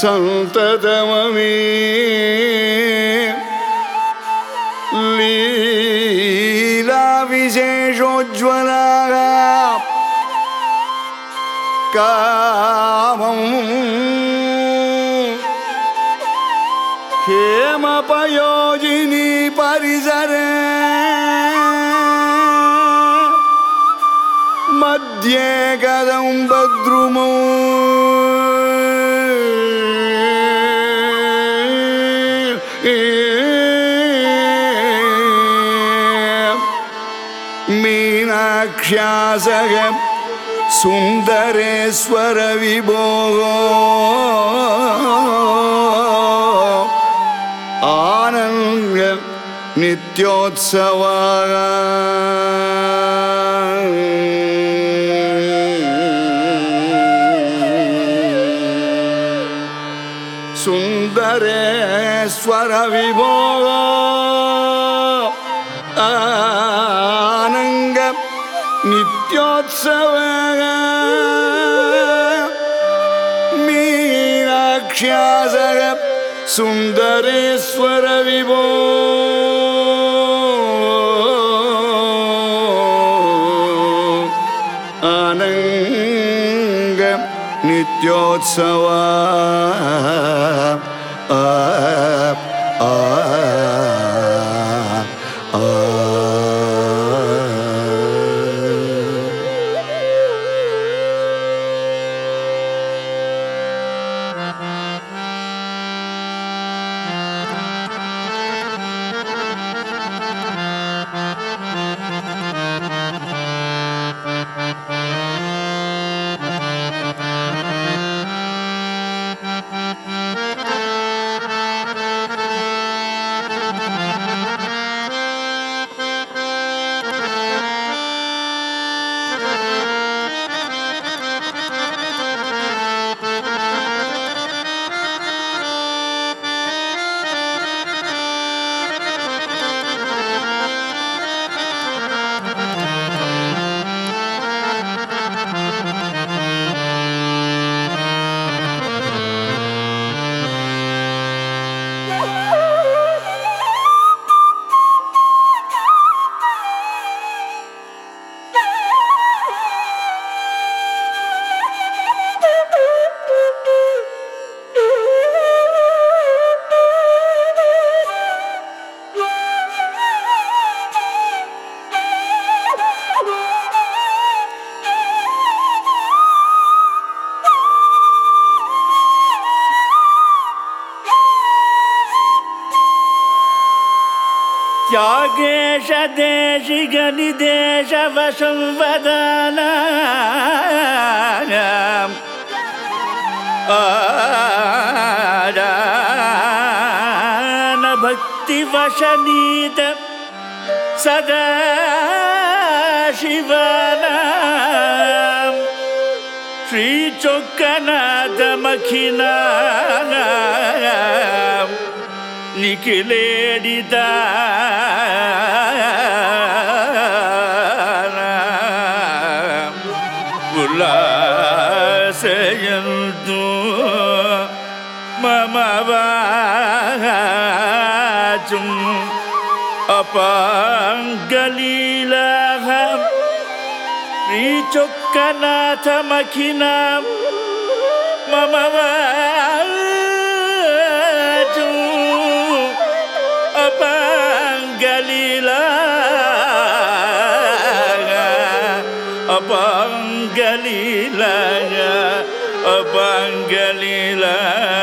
சந்ததமே லீலா விசேஷோஜ்வலாக காமம் ஹேமபயோஜினி பரிசரே मध्ये कदं बद्रुमौ मीनाक्ष्यासग सुन्दरेश्वरविभोग आनङ्ग नित्योत्सवाग विभो आनङ्गम् नित्योत्सव मीराक्षासुन्दरेश्वरविभो आनङ्गम् नित्योत्सवा Oh. देश देश गणि देश वसुं भक्ति वशनीत सदा शिवना मखिना നിഖിലേടിത മമവാചും അപങ്കലീലാഹം ശ്രീചൊക്കനാഥമഖിനാം മമവാ bangalilah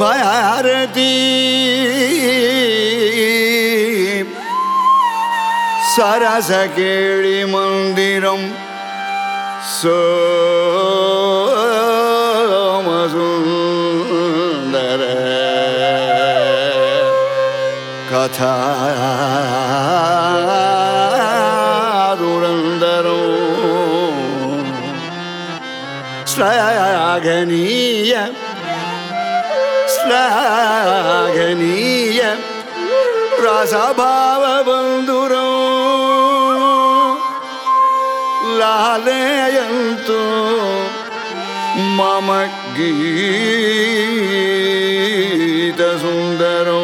भारती सरसकेळी मन्दिरं सोमसुन्दर कथा दुरन्दरो श्रयगनीय ಶ್ಲಾಘನೀಯ ರಸಭಾವ ಬಂಧುರೋ ಲಾಲೆಯಂತು ಮಮ ಗೀತ ಸುಂದರೋ